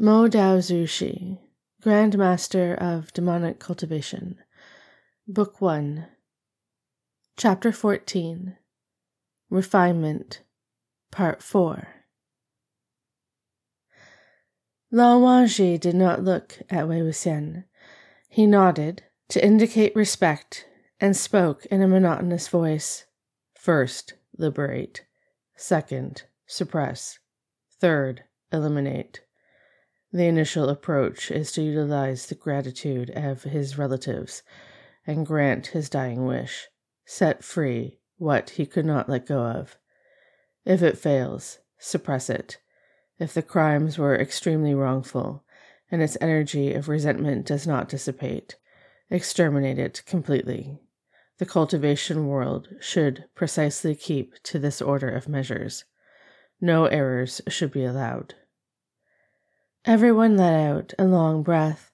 Mo Dao Zushi, Grand Master of Demonic Cultivation, Book 1, Chapter 14 Refinement, Part 4. Lan Wangji did not look at Wei Wuxian. He nodded to indicate respect and spoke in a monotonous voice. First, liberate. Second, suppress. Third, eliminate. The initial approach is to utilize the gratitude of his relatives and grant his dying wish, set free what he could not let go of. If it fails, suppress it. If the crimes were extremely wrongful and its energy of resentment does not dissipate, exterminate it completely. The cultivation world should precisely keep to this order of measures. No errors should be allowed. Everyone let out a long breath,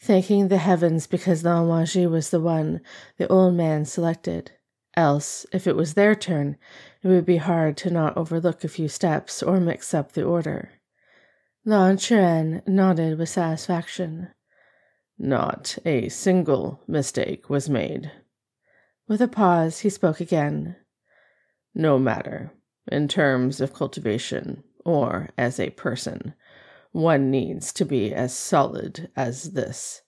thanking the heavens because Lan Wangji was the one the old man selected. Else, if it was their turn, it would be hard to not overlook a few steps or mix up the order. Lan Quan nodded with satisfaction. Not a single mistake was made. With a pause, he spoke again. No matter, in terms of cultivation or as a person, one needs to be as solid as this.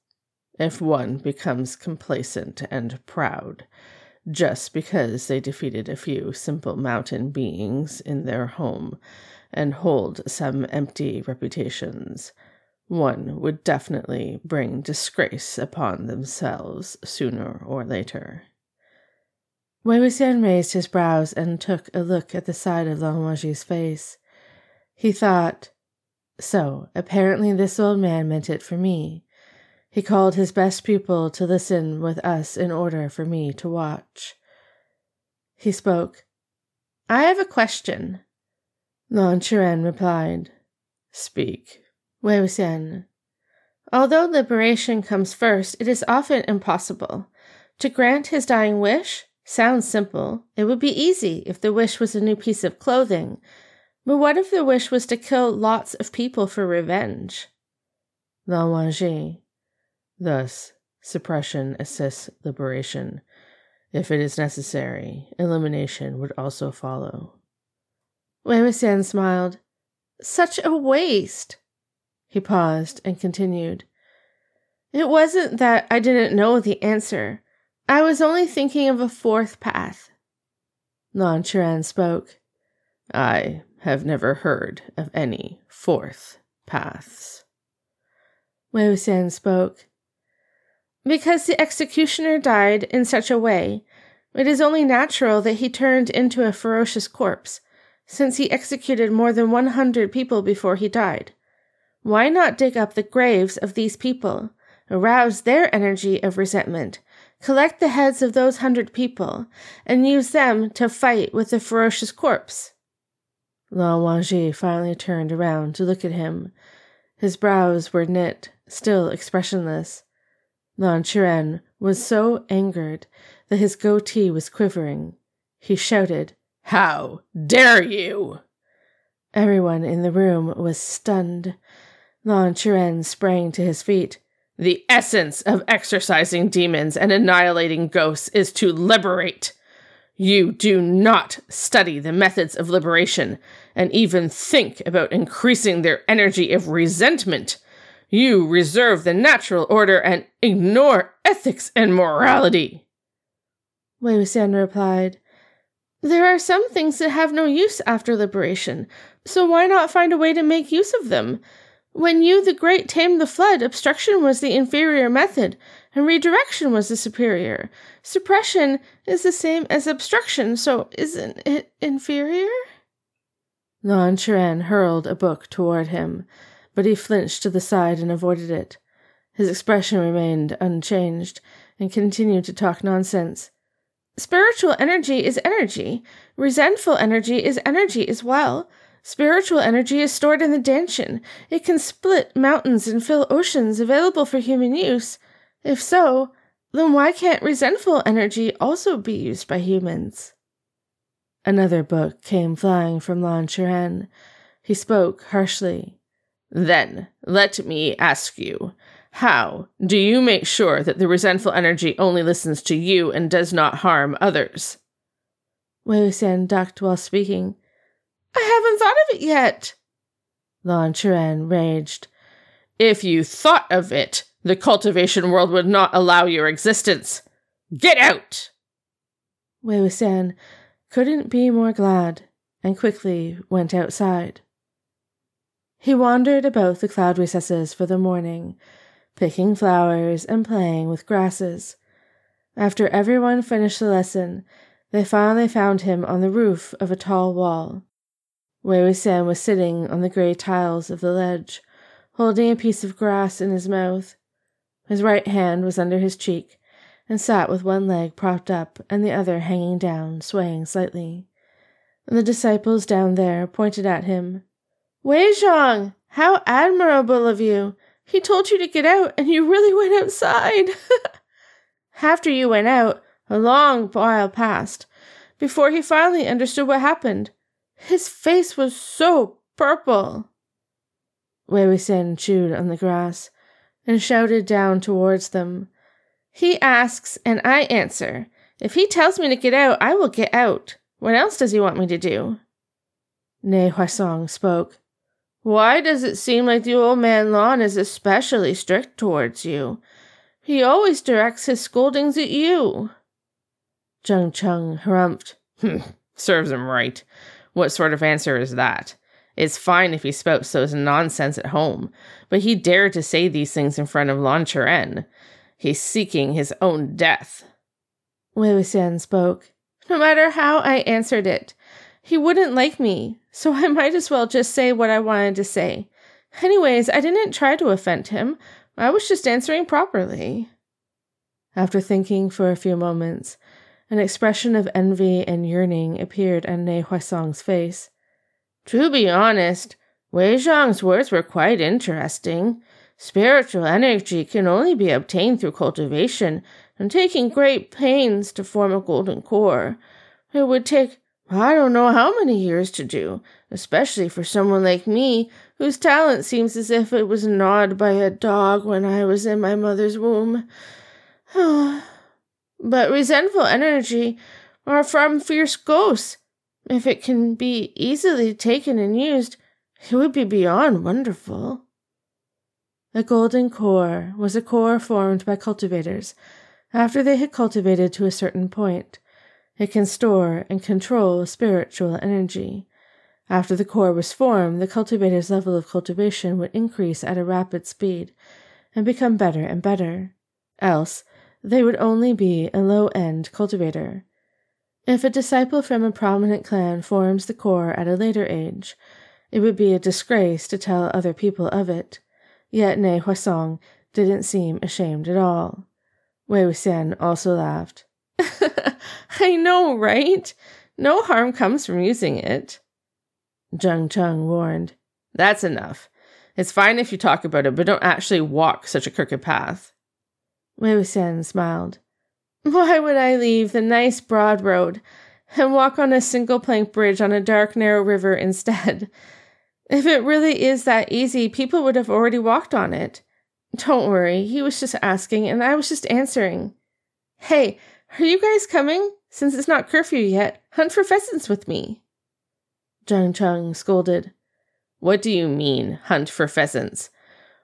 If one becomes complacent and proud, just because they defeated a few simple mountain beings in their home and hold some empty reputations, one would definitely bring disgrace upon themselves sooner or later. Wei Wuxian raised his brows and took a look at the side of Lan Wangji's face. He thought, so, apparently, this old man meant it for me. He called his best pupil to listen with us in order for me to watch. He spoke. I have a question. Lan Quan replied. Speak. Wei Wuxian. Although liberation comes first, it is often impossible. To grant his dying wish sounds simple. It would be easy if the wish was a new piece of clothing, but what if the wish was to kill lots of people for revenge? Lan Wangji. Thus, suppression assists liberation. If it is necessary, elimination would also follow. Wei Wuxian smiled. Such a waste. He paused and continued. It wasn't that I didn't know the answer. I was only thinking of a fourth path. Lan Quan spoke. I have never heard of any fourth paths. Wei Wuxian spoke. Because the executioner died in such a way, it is only natural that he turned into a ferocious corpse, since he executed more than 100 people before he died. Why not dig up the graves of these people, arouse their energy of resentment, collect the heads of those hundred people, and use them to fight with the ferocious corpse? Lan Wangji finally turned around to look at him. His brows were knit, still expressionless. Lan Quan was so angered that his goatee was quivering. He shouted, How dare you! Everyone in the room was stunned. Lan Quan sprang to his feet. The essence of exorcising demons and annihilating ghosts is to liberate. You do not study the methods of liberation and even think about increasing their energy of resentment. You reserve the natural order and ignore ethics and morality. Wei Wuxian replied, There are some things that have no use after liberation, so why not find a way to make use of them? When you, the great, tamed the flood, obstruction was the inferior method, and redirection was the superior. Suppression is the same as obstruction, so isn't it inferior? Quan hurled a book toward him, but he flinched to the side and avoided it. His expression remained unchanged, and continued to talk nonsense. Spiritual energy is energy. Resentful energy is energy as well. Spiritual energy is stored in the dantian. It can split mountains and fill oceans available for human use. If so, then why can't resentful energy also be used by humans? Another book came flying from Lan Quan. He spoke harshly. Then, let me ask you, how do you make sure that the resentful energy only listens to you and does not harm others? Wei Wuxian ducked while speaking. I haven't thought of it yet. Lan Qiren raged. If you thought of it, the cultivation world would not allow your existence. Get out! Wei Wuxian couldn't be more glad and quickly went outside. He wandered about the cloud recesses for the morning, picking flowers and playing with grasses. After everyone finished the lesson, they finally found him on the roof of a tall wall. Wei Wuxian was sitting on the gray tiles of the ledge, holding a piece of grass in his mouth. His right hand was under his cheek, and sat with one leg propped up and the other hanging down, swaying slightly. The disciples down there pointed at him. Wei Xiong, how admirable of you! He told you to get out, and you really went outside. After you went out, a long while passed before he finally understood what happened. His face was so purple. Wei Wuxian chewed on the grass and shouted down towards them. He asks, and I answer. If he tells me to get out, I will get out. What else does he want me to do? Nie Huaisang spoke. Why does it seem like the old man Lan is especially strict towards you? He always directs his scoldings at you. Jiang Cheng harumphed. Serves him right. What sort of answer is that? It's fine if he spouts those nonsense at home, but he dared to say these things in front of Qiren. He's seeking his own death. Wei Wuxian spoke. No matter how I answered it, he wouldn't like me, so I might as well just say what I wanted to say. Anyways, I didn't try to offend him. I was just answering properly. After thinking for a few moments, an expression of envy and yearning appeared on Nie Huaisang's face. To be honest, Wei Xiong's words were quite interesting. Spiritual energy can only be obtained through cultivation and taking great pains to form a golden core. It would take I don't know how many years to do, especially for someone like me, whose talent seems as if it was gnawed by a dog when I was in my mother's womb. But resentful energy are from fierce ghosts. If it can be easily taken and used, it would be beyond wonderful. A golden core was a core formed by cultivators after they had cultivated to a certain point. It can store and control spiritual energy. After the core was formed, the cultivator's level of cultivation would increase at a rapid speed and become better and better. Else, they would only be a low end cultivator. If a disciple from a prominent clan forms the core at a later age, it would be a disgrace to tell other people of it. Yet Nie Huaisang didn't seem ashamed at all. Wei Wuxian also laughed. I know, right? No harm comes from using it. Jiang Cheng warned. That's enough. It's fine if you talk about it, but don't actually walk such a crooked path. Wei Wuxian smiled. Why would I leave the nice broad road and walk on a single plank bridge on a dark, narrow river instead? If it really is that easy, people would have already walked on it. Don't worry, he was just asking, and I was just answering. Hey, are you guys coming? Since it's not curfew yet, hunt for pheasants with me. Jiang Cheng scolded. What do you mean, hunt for pheasants?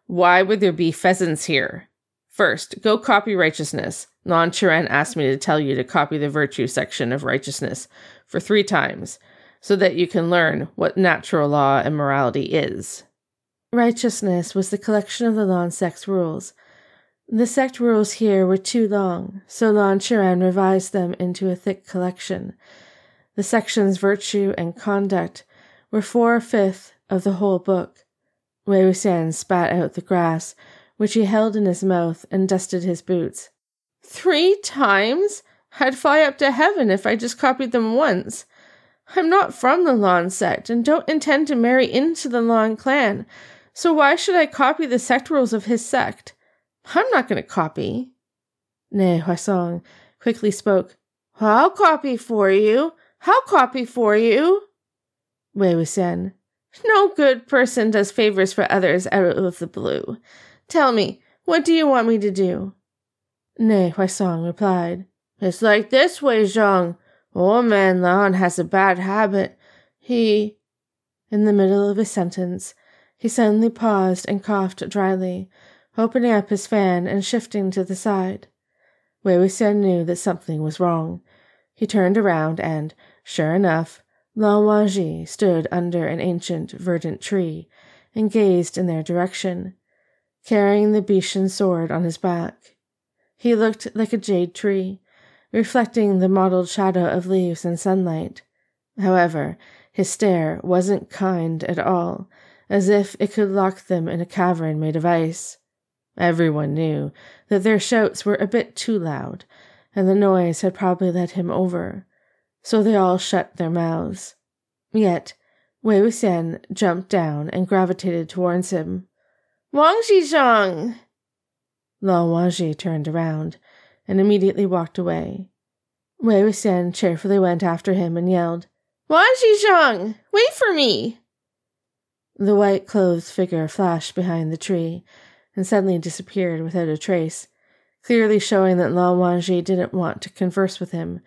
Why would there be pheasants here? First, go copy righteousness. Lan Qiren asked me to tell you to copy the virtue section of righteousness for three times, so that you can learn what natural law and morality is. Righteousness was the collection of the Lan sect's rules. The sect rules here were too long, so Lan Qiren revised them into a thick collection. The sections virtue and conduct were four fifths of the whole book. Wei Wuxian spat out the grass which he held in his mouth and dusted his boots. Three times? I'd fly up to heaven if I just copied them once. I'm not from the Lan sect and don't intend to marry into the Lan clan, so why should I copy the sect rules of his sect? I'm not going to copy. Nie Huaisang quickly spoke. I'll copy for you. I'll copy for you. Wei Wuxian. No good person does favors for others out of the blue. Tell me, what do you want me to do? Nie Huaisang replied, It's like this Wei Xiong. Old man Lan has a bad habit. He. In the middle of his sentence, he suddenly paused and coughed dryly, opening up his fan and shifting to the side. Wei Wuxian knew that something was wrong. He turned around and, sure enough, Lan Wangji stood under an ancient verdant tree and gazed in their direction, carrying the Bichen sword on his back. He looked like a jade tree, reflecting the mottled shadow of leaves and sunlight. However, his stare wasn't kind at all, as if it could lock them in a cavern made of ice. Everyone knew that their shouts were a bit too loud, and the noise had probably led him over, so they all shut their mouths. Yet, Wei Wuxian jumped down and gravitated towards him. Wang Xizhang! Lan Wangji turned around and immediately walked away. Wei Wuxian cheerfully went after him and yelled, Wang Xizhang! Wait for me! The white clothed figure flashed behind the tree and suddenly disappeared without a trace, clearly showing that Lan Wangji didn't want to converse with him.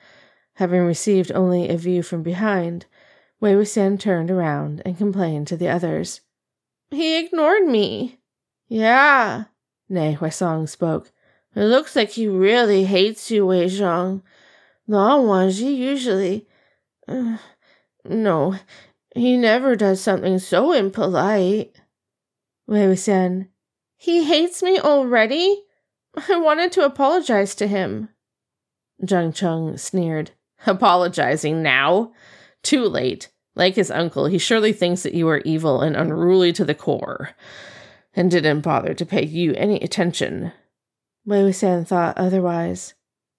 Having received only a view from behind, Wei Wuxian turned around and complained to the others. He ignored me. Yeah, Nie Huaisang spoke. It looks like he really hates you, Wei Xiong. Lan Wangji usually. Uh, no, he never does something so impolite. Wei Wuxian. He hates me already? I wanted to apologize to him. Jiang Cheng sneered. Apologizing now? Too late. Like his uncle, he surely thinks that you are evil and unruly to the core, and didn't bother to pay you any attention. Wei Wuxian thought otherwise.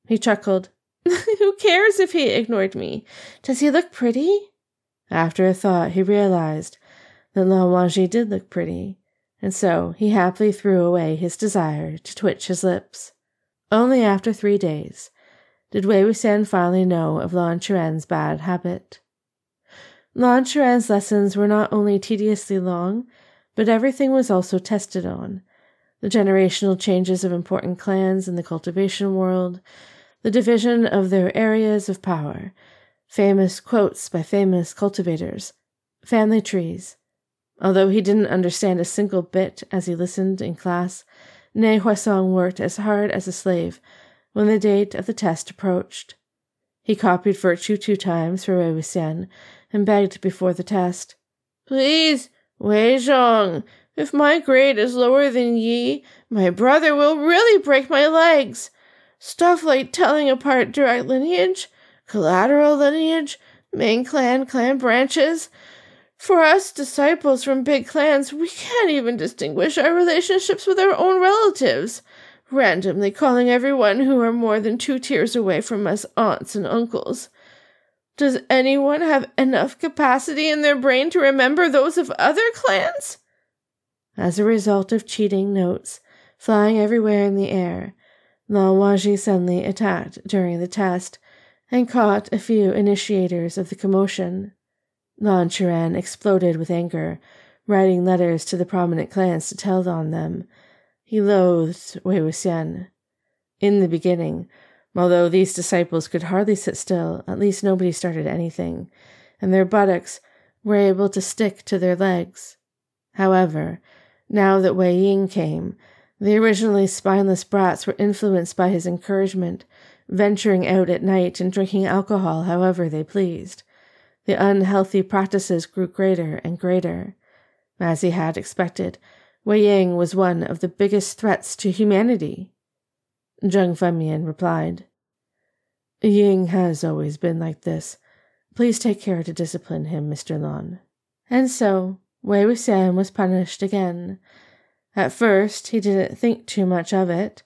He chuckled. Who cares if he ignored me? Does he look pretty? After a thought, he realized that Lan Wangji did look pretty, and so he happily threw away his desire to twitch his lips. Only after three days did Wei Wuxian finally know of Lan Qiren's bad habit. Lan Qiren's lessons were not only tediously long, but everything was also tested on. The generational changes of important clans in the cultivation world, the division of their areas of power, famous quotes by famous cultivators, family trees. Although he didn't understand a single bit as he listened in class, Nie Huaisang worked as hard as a slave when the date of the test approached. He copied virtue two times for Wei Wuxian and begged before the test. Please, Wei Xiong, if my grade is lower than Yi, my brother will really break my legs. Stuff like telling apart direct lineage, collateral lineage, main clan, clan branches. For us disciples from big clans, we can't even distinguish our relationships with our own relatives randomly calling everyone who are more than two tiers away from us aunts and uncles. Does anyone have enough capacity in their brain to remember those of other clans? As a result of cheating notes flying everywhere in the air, Lan Wangji suddenly attacked during the test and caught a few initiators of the commotion. Lan Qiren exploded with anger, writing letters to the prominent clans to tell on them he loathed Wei Wuxian. In the beginning, although these disciples could hardly sit still, at least nobody started anything, and their buttocks were able to stick to their legs. However, now that Wei Ying came, the originally spineless brats were influenced by his encouragement, venturing out at night and drinking alcohol however they pleased. The unhealthy practices grew greater and greater. As he had expected, Wei Ying was one of the biggest threats to humanity. Jiang Fengmian replied. Ying has always been like this. Please take care to discipline him, Mr. Lan. And so, Wei Wuxian was punished again. At first, he didn't think too much of it.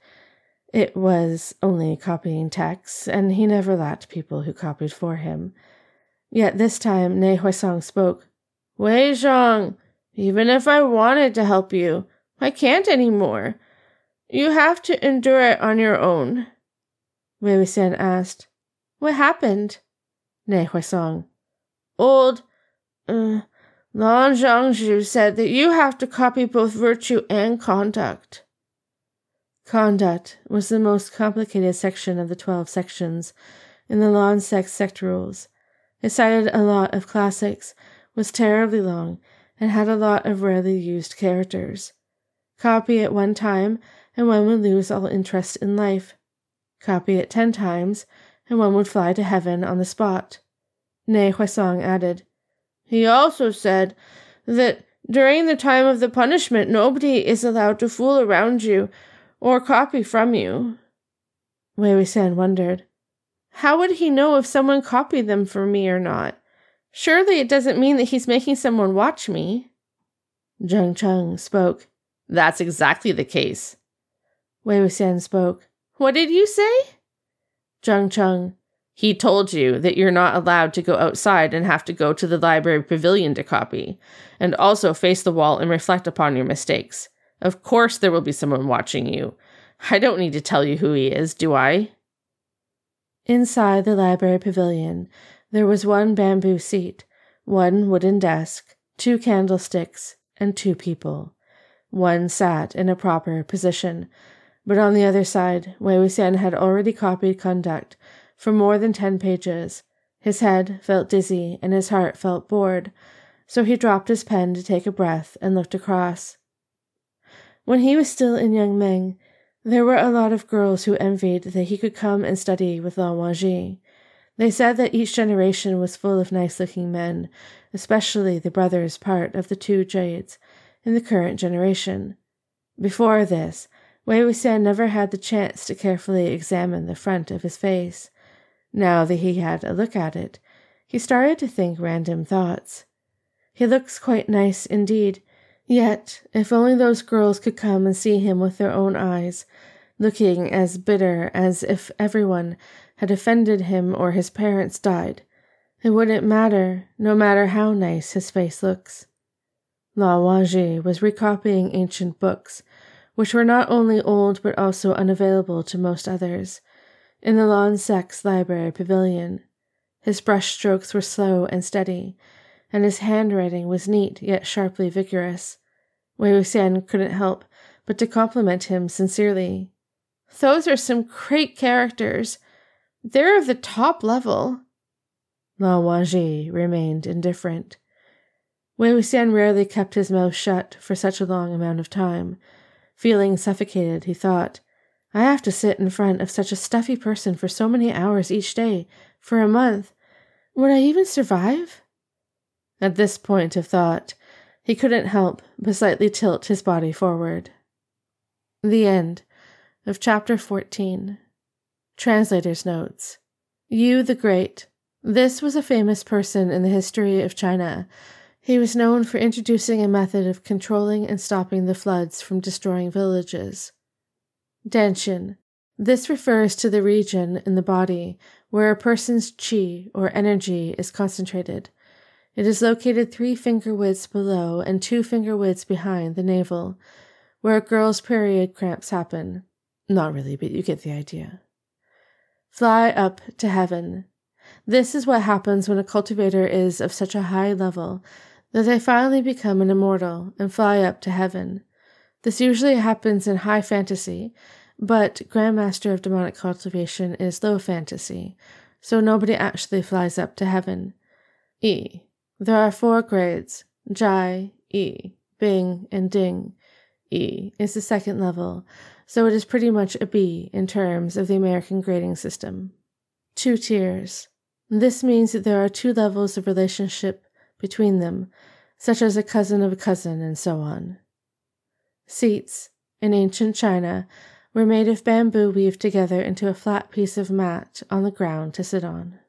It was only copying texts, and he never lacked people who copied for him. Yet this time, Nie Huaisang spoke. Wei Xiong, even if I wanted to help you, I can't anymore. You have to endure it on your own. Wei Wuxian asked, What happened? Nie Huaisang. Old, uh, Lan Zhangzhu said that you have to copy both virtue and conduct. Conduct was the most complicated section of the 12 sections in the Lan Sex sect rules. It cited a lot of classics, was terribly long, and had a lot of rarely used characters. Copy it one time, and one would lose all interest in life. Copy it ten times, and one would fly to heaven on the spot. Nie Huaisang added, He also said that during the time of the punishment, nobody is allowed to fool around you or copy from you. Wei Wuxian wondered, How would he know if someone copied them for me or not? Surely it doesn't mean that he's making someone watch me. Jiang Cheng spoke. That's exactly the case. Wei Wuxian spoke. What did you say? Jiang Cheng. He told you that you're not allowed to go outside and have to go to the library pavilion to copy, and also face the wall and reflect upon your mistakes. Of course, there will be someone watching you. I don't need to tell you who he is, do I? Inside the library pavilion, there was one bamboo seat, one wooden desk, two candlesticks, and two people. One sat in a proper position, but on the other side, Wei Wuxian had already copied conduct for more than ten pages. His head felt dizzy and his heart felt bored, so he dropped his pen to take a breath and looked across. When he was still in Yunmeng, there were a lot of girls who envied that he could come and study with Lan Wangji. They said that each generation was full of nice looking men, especially the brothers part of the two jades in the current generation. Before this, Wei Wuxian never had the chance to carefully examine the front of his face. Now that he had a look at it, he started to think random thoughts. He looks quite nice indeed, yet if only those girls could come and see him with their own eyes, looking as bitter as if everyone had offended him or his parents died, it wouldn't matter, no matter how nice his face looks. Lan Wangji was recopying ancient books, which were not only old but also unavailable to most others, in the Lan Sex Library Pavilion. His brush strokes were slow and steady, and his handwriting was neat yet sharply vigorous. Wei Wuxian couldn't help but to compliment him sincerely. Those are some great characters. They're of the top level. Lan Wangji remained indifferent. Wei Wuxian rarely kept his mouth shut for such a long amount of time. Feeling suffocated, he thought, I have to sit in front of such a stuffy person for so many hours each day, for a month. Would I even survive? At this point of thought, he couldn't help but slightly tilt his body forward. The end of chapter 14. Translator's notes. Yu the Great. This was a famous person in the history of China. He was known for introducing a method of controlling and stopping the floods from destroying villages. dantian. This refers to the region in the body where a person's qi or energy is concentrated. It is located three finger widths below and two finger widths behind the navel, where a girl's period cramps happen. Not really, but you get the idea. Fly up to heaven. This is what happens when a cultivator is of such a high level that they finally become an immortal and fly up to heaven. This usually happens in high fantasy, but Grandmaster of Demonic Cultivation is low fantasy, so nobody actually flies up to heaven. E. There are four grades Jia, E, Bing, and Ding. E is the second level, so it is pretty much a B in terms of the American grading system. Two tiers. This means that there are two levels of relationship between them, such as a cousin of a cousin and so on. Seats, in ancient China, were made of bamboo weaved together into a flat piece of mat on the ground to sit on.